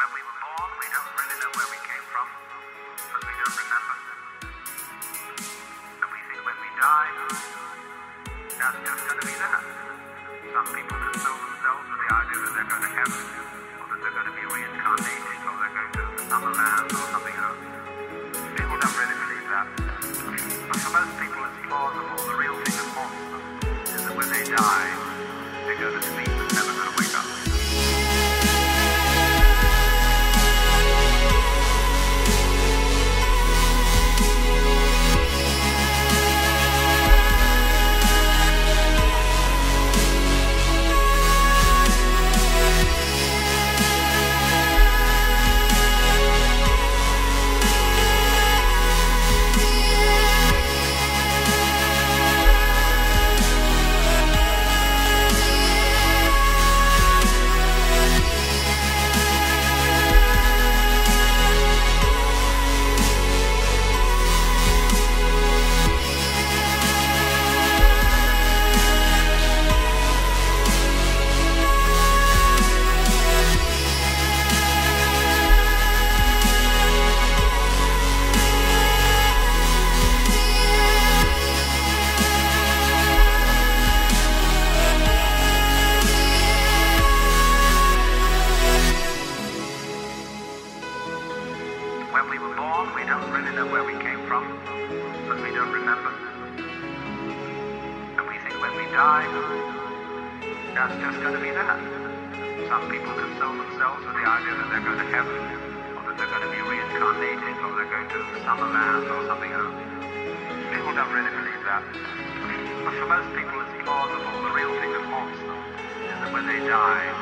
When we were born, we don't really know where we came from, because we don't remember. And we think when we die, that's just going to be that. Some people console themselves with the idea that they're going to heaven, or that they're going to be reincarnated, or they're going to summer land, or something else. People don't really believe that. But for most people, it's plausible. The real thing that haunts them is that when they die, they go to sleep came from, because we don't remember. And we think when we die, that's just going to be that. Some people console themselves with the idea that they're going to heaven, or that they're going to be reincarnated, or they're going to summer land, or something else. People don't really believe that. But for most people, it's plausible. The real thing that haunts them is that when they die,